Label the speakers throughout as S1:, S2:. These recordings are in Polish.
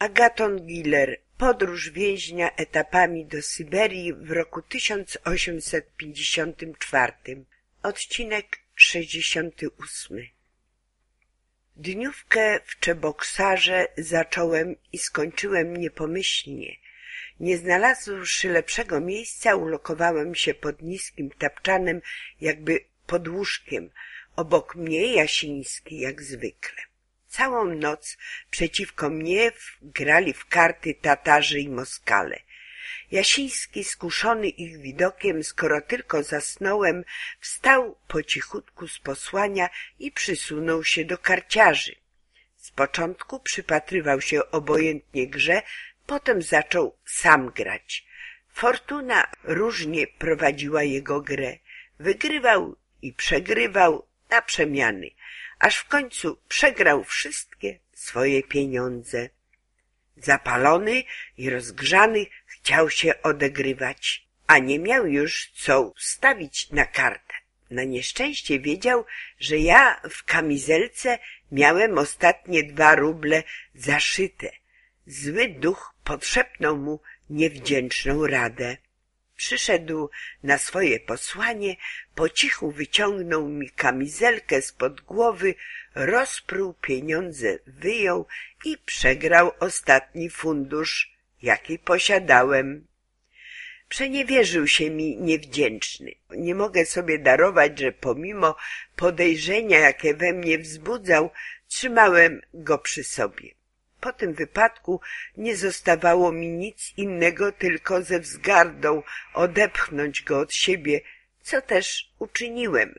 S1: Agaton Giller Podróż więźnia etapami do Syberii w roku 1854 Odcinek 68 Dniówkę w Czeboksarze zacząłem i skończyłem niepomyślnie. Nie znalazłszy lepszego miejsca, ulokowałem się pod niskim tapczanem, jakby pod łóżkiem, obok mnie Jasiński jak zwykle. Całą noc przeciwko mnie grali w karty Tatarzy i Moskale. Jasiński, skuszony ich widokiem, skoro tylko zasnąłem, wstał po cichutku z posłania i przysunął się do karciarzy. Z początku przypatrywał się obojętnie grze, potem zaczął sam grać. Fortuna różnie prowadziła jego grę. Wygrywał i przegrywał na przemiany aż w końcu przegrał wszystkie swoje pieniądze. Zapalony i rozgrzany chciał się odegrywać, a nie miał już co stawić na kartę. Na nieszczęście wiedział, że ja w kamizelce miałem ostatnie dwa ruble zaszyte. Zły duch podszepnął mu niewdzięczną radę. Przyszedł na swoje posłanie, po cichu wyciągnął mi kamizelkę spod głowy, rozpruł pieniądze, wyjął i przegrał ostatni fundusz, jaki posiadałem. Przeniewierzył się mi niewdzięczny. Nie mogę sobie darować, że pomimo podejrzenia, jakie we mnie wzbudzał, trzymałem go przy sobie. Po tym wypadku nie zostawało mi nic innego, tylko ze wzgardą odepchnąć go od siebie, co też uczyniłem.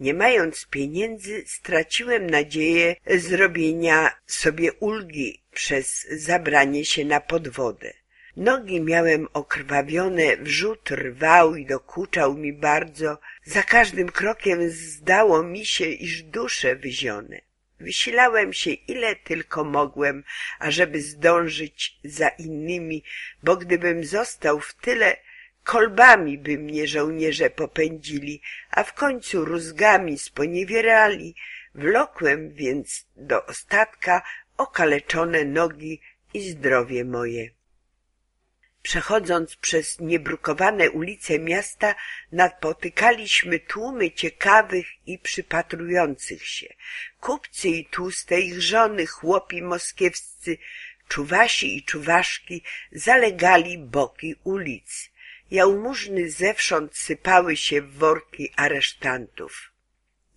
S1: Nie mając pieniędzy, straciłem nadzieję zrobienia sobie ulgi przez zabranie się na podwodę. Nogi miałem okrwawione, wrzód rwał i dokuczał mi bardzo. Za każdym krokiem zdało mi się, iż dusze wyzione. Wysilałem się ile tylko mogłem, ażeby zdążyć za innymi, bo gdybym został w tyle, kolbami by mnie żołnierze popędzili, a w końcu rózgami sponiewierali. Wlokłem więc do ostatka okaleczone nogi i zdrowie moje. Przechodząc przez niebrukowane ulice miasta, napotykaliśmy tłumy ciekawych i przypatrujących się. Kupcy i tłuste ich żony, chłopi moskiewscy, czuwasi i czuwaszki zalegali boki ulic. Jałmużny zewsząd sypały się w worki aresztantów.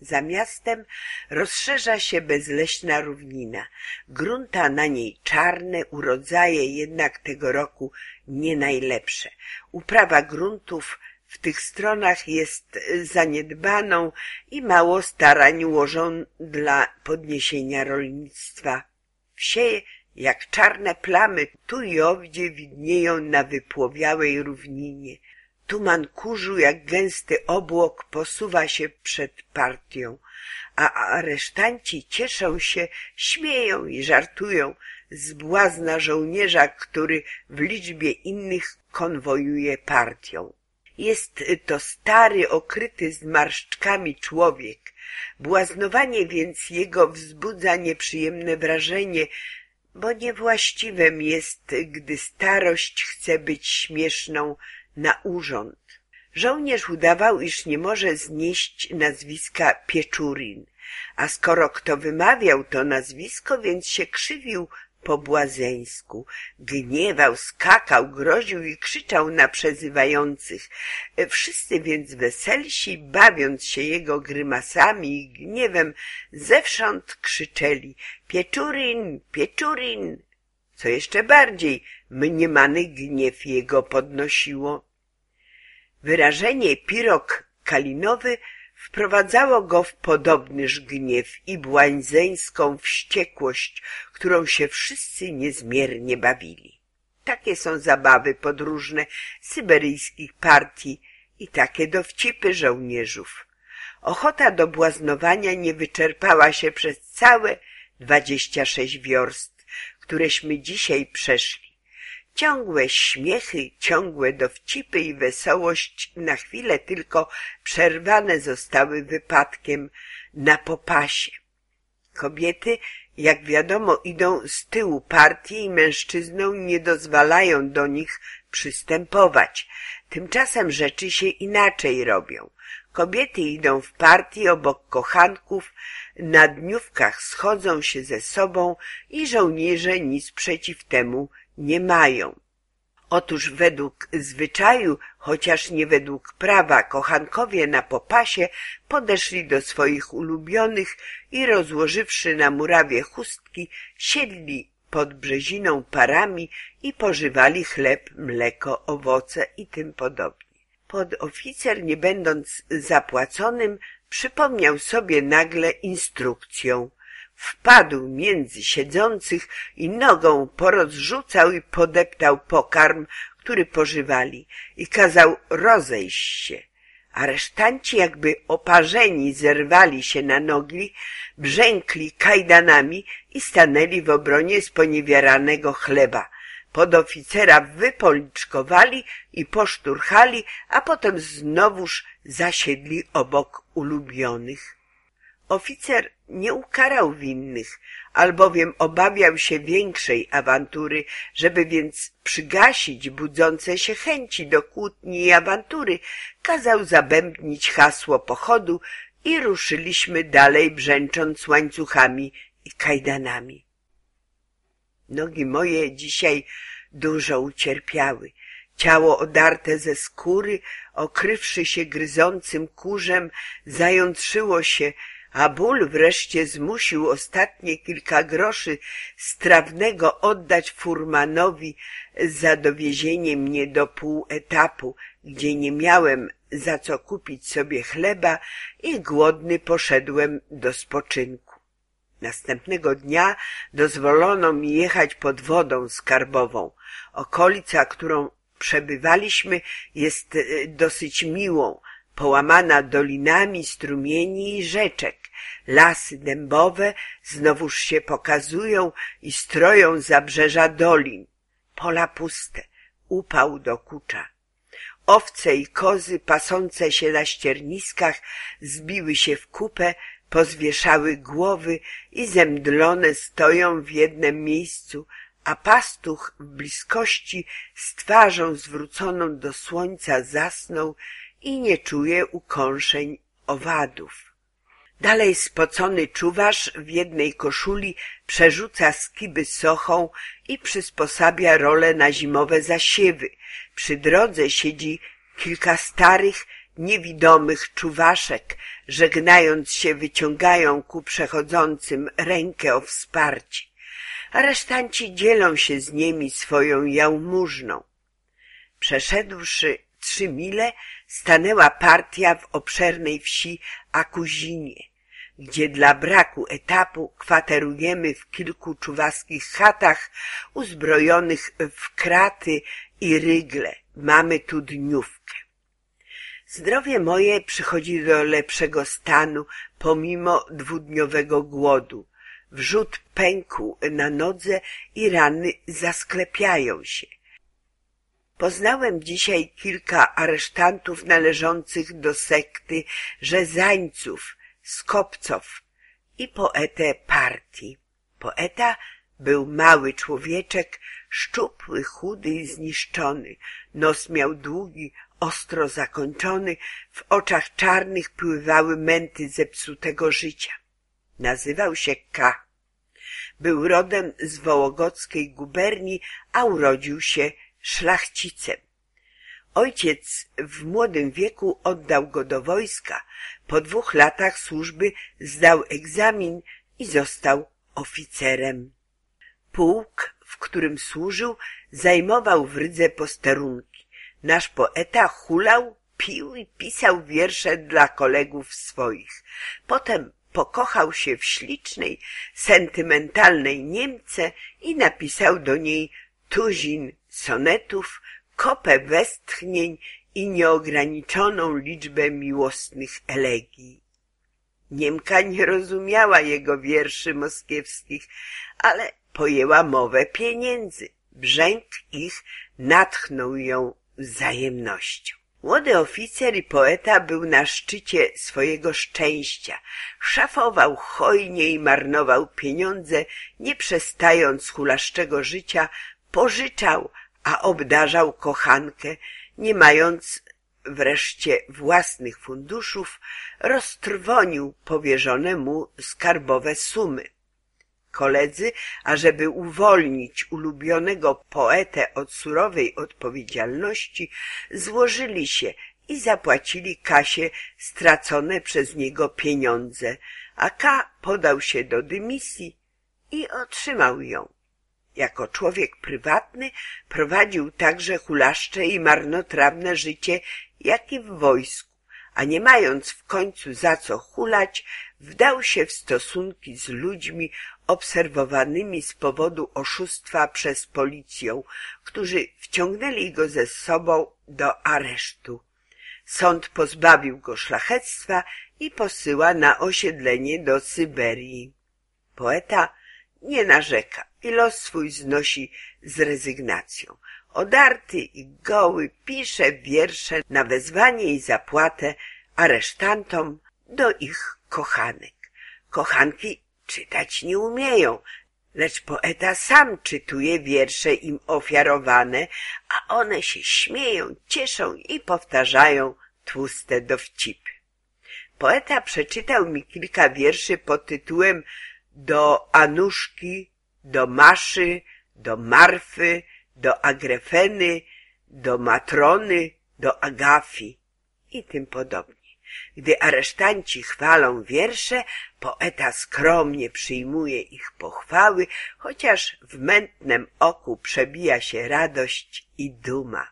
S1: Za miastem rozszerza się bezleśna równina. Grunta na niej czarne, urodzaje jednak tego roku nie najlepsze. Uprawa gruntów w tych stronach jest zaniedbaną i mało starań łożą dla podniesienia rolnictwa. Wsie jak czarne plamy tu i owdzie widnieją na wypłowiałej równinie. Tuman kurzu jak gęsty obłok posuwa się przed partią, a aresztanci cieszą się, śmieją i żartują z błazna żołnierza, który w liczbie innych konwojuje partią. Jest to stary, okryty zmarszczkami człowiek. Błaznowanie więc jego wzbudza nieprzyjemne wrażenie, bo niewłaściwem jest, gdy starość chce być śmieszną na urząd. Żołnierz udawał, iż nie może znieść nazwiska Pieczurin, a skoro kto wymawiał to nazwisko, więc się krzywił po błazeńsku. Gniewał, skakał, groził i krzyczał na przezywających. Wszyscy więc weselsi, bawiąc się jego grymasami i gniewem, zewsząd krzyczeli Pieczurin, Pieczurin! Co jeszcze bardziej mniemany gniew jego podnosiło. Wyrażenie pirok kalinowy wprowadzało go w podobnyż gniew i błańzeńską wściekłość, którą się wszyscy niezmiernie bawili. Takie są zabawy podróżne syberyjskich partii i takie dowcipy żołnierzów. Ochota do błaznowania nie wyczerpała się przez całe dwadzieścia sześć wiorst, któreśmy dzisiaj przeszli. Ciągłe śmiechy, ciągłe dowcipy i wesołość na chwilę tylko przerwane zostały wypadkiem na popasie. Kobiety jak wiadomo, idą z tyłu partii i mężczyznom nie dozwalają do nich przystępować. Tymczasem rzeczy się inaczej robią. Kobiety idą w partii obok kochanków, na dniówkach schodzą się ze sobą i żołnierze nic przeciw temu nie mają. Otóż według zwyczaju, chociaż nie według prawa, kochankowie na popasie podeszli do swoich ulubionych i rozłożywszy na murawie chustki, siedli pod brzeziną parami i pożywali chleb, mleko, owoce i tym podobnie. Podoficer, nie będąc zapłaconym, przypomniał sobie nagle instrukcję. Wpadł między siedzących i nogą porozrzucał i podeptał pokarm, który pożywali i kazał rozejść się. Aresztanci jakby oparzeni zerwali się na nogi, brzękli kajdanami i stanęli w obronie sponiewieranego chleba. Podoficera wypoliczkowali i poszturchali, a potem znowuż zasiedli obok ulubionych. Oficer nie ukarał winnych, albowiem obawiał się większej awantury, żeby więc przygasić budzące się chęci do kłótni i awantury, kazał zabębnić hasło pochodu i ruszyliśmy dalej brzęcząc łańcuchami i kajdanami. Nogi moje dzisiaj dużo ucierpiały. Ciało odarte ze skóry, okrywszy się gryzącym kurzem, zajątrzyło się, a ból wreszcie zmusił ostatnie kilka groszy strawnego oddać furmanowi za dowiezienie mnie do pół etapu, gdzie nie miałem za co kupić sobie chleba i głodny poszedłem do spoczynku. Następnego dnia dozwolono mi jechać pod wodą skarbową. Okolica, którą przebywaliśmy, jest e, dosyć miłą, połamana dolinami strumieni i rzeczek. Lasy dębowe znowuż się pokazują i stroją zabrzeża dolin. Pola puste, upał dokucza. Owce i kozy pasące się na ścierniskach zbiły się w kupę, pozwieszały głowy i zemdlone stoją w jednym miejscu, a pastuch w bliskości z twarzą zwróconą do słońca zasnął i nie czuje ukąszeń owadów. Dalej spocony czuwarz w jednej koszuli przerzuca skiby sochą i przysposabia role na zimowe zasiewy. Przy drodze siedzi kilka starych, niewidomych czuwaszek, żegnając się wyciągają ku przechodzącym rękę o wsparcie. Aresztanci dzielą się z nimi swoją jałmużną. Przeszedłszy trzy mile, stanęła partia w obszernej wsi Akuzinie, gdzie dla braku etapu kwaterujemy w kilku czuwaskich chatach uzbrojonych w kraty i rygle. Mamy tu dniówkę. Zdrowie moje przychodzi do lepszego stanu pomimo dwudniowego głodu. Wrzód pękł na nodze i rany zasklepiają się. Poznałem dzisiaj kilka aresztantów należących do sekty rzezańców, skopców i poetę partii. Poeta był mały człowieczek, szczupły, chudy i zniszczony. Nos miał długi, ostro zakończony, w oczach czarnych pływały męty zepsutego życia. Nazywał się K. Był rodem z wołogodzkiej guberni, a urodził się szlachcicem. Ojciec w młodym wieku oddał go do wojska. Po dwóch latach służby zdał egzamin i został oficerem. Pułk, w którym służył, zajmował w Rydze posterunki. Nasz poeta hulał, pił i pisał wiersze dla kolegów swoich. Potem pokochał się w ślicznej, sentymentalnej Niemce i napisał do niej tuzin sonetów, kopę westchnień i nieograniczoną liczbę miłosnych elegii. Niemka nie rozumiała jego wierszy moskiewskich, ale pojęła mowę pieniędzy. Brzęk ich natchnął ją wzajemnością. Młody oficer i poeta był na szczycie swojego szczęścia. Szafował hojnie i marnował pieniądze, nie przestając hulaszczego życia, pożyczał, a obdarzał kochankę, nie mając wreszcie własnych funduszów, roztrwonił powierzone mu skarbowe sumy. Koledzy, ażeby uwolnić ulubionego poetę od surowej odpowiedzialności, złożyli się i zapłacili Kasie stracone przez niego pieniądze, a K podał się do dymisji i otrzymał ją. Jako człowiek prywatny prowadził także hulaszcze i marnotrawne życie, jak i w wojsku, a nie mając w końcu za co hulać, wdał się w stosunki z ludźmi obserwowanymi z powodu oszustwa przez policję, którzy wciągnęli go ze sobą do aresztu. Sąd pozbawił go szlachectwa i posyła na osiedlenie do Syberii. Poeta nie narzeka i los swój znosi z rezygnacją. Odarty i goły pisze wiersze na wezwanie i zapłatę aresztantom do ich kochanek. Kochanki czytać nie umieją, lecz poeta sam czytuje wiersze im ofiarowane, a one się śmieją, cieszą i powtarzają tłuste dowcipy. Poeta przeczytał mi kilka wierszy pod tytułem Do Anuszki, do Maszy, do Marfy, do Agrefeny, do Matrony, do Agafi i tym podobnie. Gdy aresztanci chwalą wiersze, poeta skromnie przyjmuje ich pochwały, chociaż w mętnem oku przebija się radość i duma.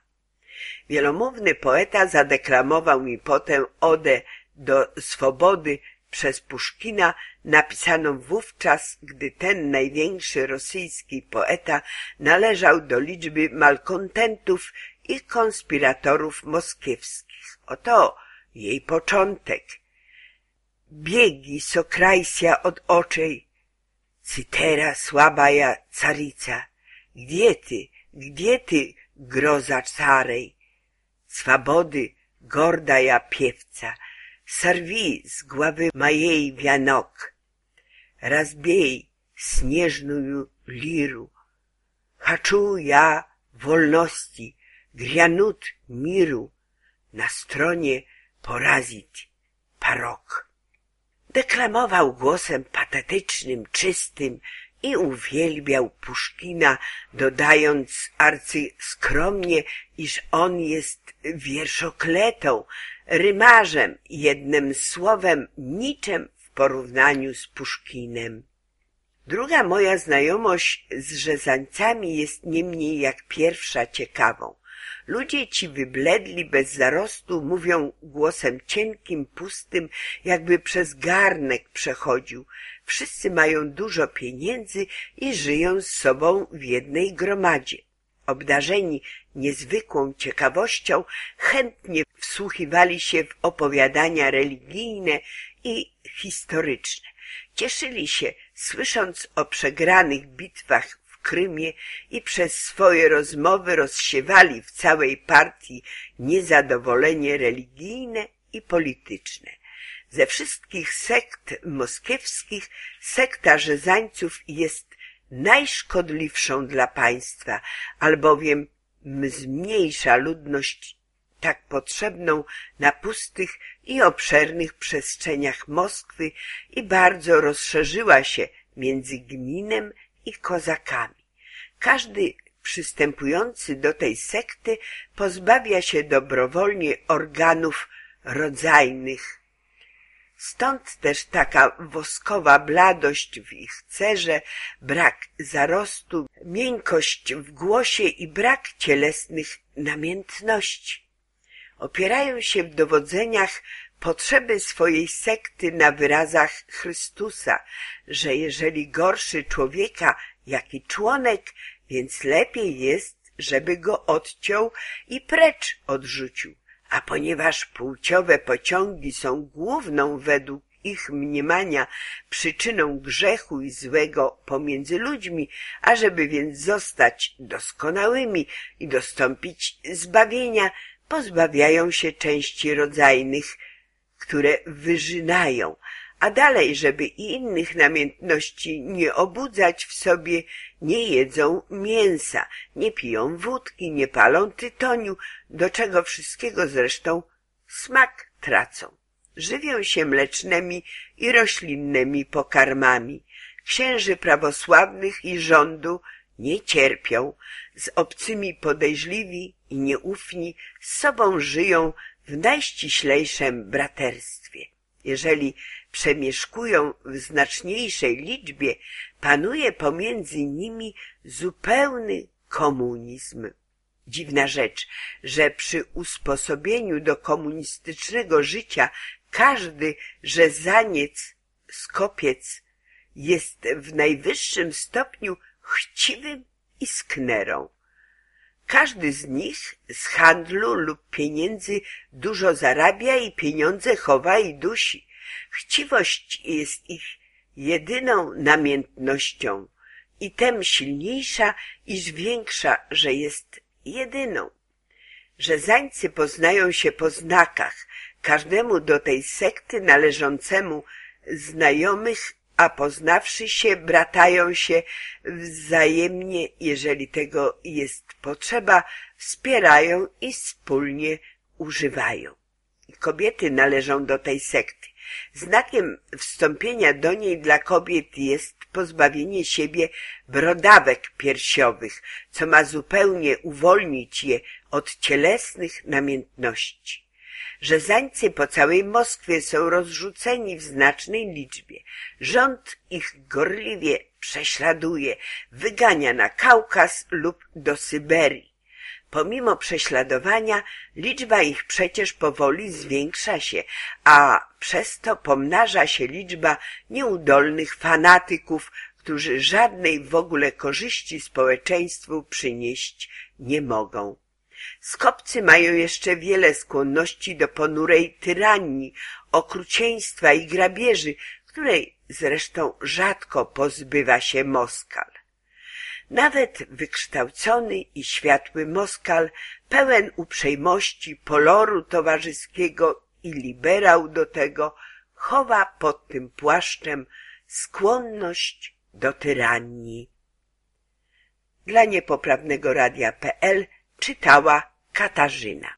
S1: Wielomówny poeta zadeklamował mi potem odę do swobody przez Puszkina, napisaną wówczas, gdy ten największy rosyjski poeta należał do liczby malkontentów i konspiratorów moskiewskich. Oto jej początek. Biegi Sokrajsja od oczej, cytera słabaja carica. Gdzie ty, gdzie ty, groza carej? Swobody, gorda ja piewca, Сорви z głowy mojej wianok, разбей снежную лиру. Хочу я wolności, granut miru, na stronie porazić parok. Deklamował głosem patetycznym, czystym i uwielbiał Puszkina, dodając arcyskromnie, iż on jest wierszokletą, rymarzem, jednym słowem niczym w porównaniu z Puszkinem. Druga moja znajomość z rzezańcami jest niemniej jak pierwsza ciekawą. Ludzie ci wybledli bez zarostu mówią głosem cienkim, pustym, jakby przez garnek przechodził. Wszyscy mają dużo pieniędzy i żyją z sobą w jednej gromadzie. Obdarzeni niezwykłą ciekawością, chętnie wsłuchiwali się w opowiadania religijne i historyczne. Cieszyli się, słysząc o przegranych bitwach w Krymie i przez swoje rozmowy rozsiewali w całej partii niezadowolenie religijne i polityczne. Ze wszystkich sekt moskiewskich sekta Rzezańców jest najszkodliwszą dla państwa, albowiem zmniejsza ludność tak potrzebną na pustych i obszernych przestrzeniach Moskwy i bardzo rozszerzyła się między gminem i kozakami. Każdy przystępujący do tej sekty pozbawia się dobrowolnie organów rodzajnych. Stąd też taka woskowa bladość w ich cerze, brak zarostu, miękkość w głosie i brak cielesnych namiętności. Opierają się w dowodzeniach potrzeby swojej sekty na wyrazach Chrystusa, że jeżeli gorszy człowieka jaki członek, więc lepiej jest, żeby go odciął i precz odrzucił. A ponieważ płciowe pociągi są główną według ich mniemania przyczyną grzechu i złego pomiędzy ludźmi, ażeby więc zostać doskonałymi i dostąpić zbawienia, pozbawiają się części rodzajnych, które wyżynają, a dalej, żeby i innych namiętności nie obudzać w sobie, nie jedzą mięsa, nie piją wódki, nie palą tytoniu, do czego wszystkiego zresztą smak tracą. Żywią się mlecznymi i roślinnymi pokarmami. Księży prawosławnych i rządu nie cierpią, z obcymi podejrzliwi i nieufni z sobą żyją w najściślejszym braterstwie. Jeżeli przemieszkują w znaczniejszej liczbie, panuje pomiędzy nimi zupełny komunizm. Dziwna rzecz, że przy usposobieniu do komunistycznego życia każdy rzezaniec, skopiec jest w najwyższym stopniu chciwym i sknerą. Każdy z nich z handlu lub pieniędzy dużo zarabia i pieniądze chowa i dusi. Chciwość jest ich jedyną namiętnością i tem silniejsza, iż większa, że jest jedyną. Że zańcy poznają się po znakach, każdemu do tej sekty należącemu znajomych a poznawszy się, bratają się wzajemnie, jeżeli tego jest potrzeba, wspierają i wspólnie używają. Kobiety należą do tej sekty. Znakiem wstąpienia do niej dla kobiet jest pozbawienie siebie brodawek piersiowych, co ma zupełnie uwolnić je od cielesnych namiętności że zańcy po całej Moskwie są rozrzuceni w znacznej liczbie. Rząd ich gorliwie prześladuje, wygania na Kaukaz lub do Syberii. Pomimo prześladowania liczba ich przecież powoli zwiększa się, a przez to pomnaża się liczba nieudolnych fanatyków, którzy żadnej w ogóle korzyści społeczeństwu przynieść nie mogą. Skopcy mają jeszcze wiele skłonności do ponurej tyranii, okrucieństwa i grabieży, której zresztą rzadko pozbywa się Moskal. Nawet wykształcony i światły Moskal, pełen uprzejmości, poloru towarzyskiego i liberał do tego, chowa pod tym płaszczem skłonność do tyranii. Dla niepoprawnego radia.pl czytała Katarzyna.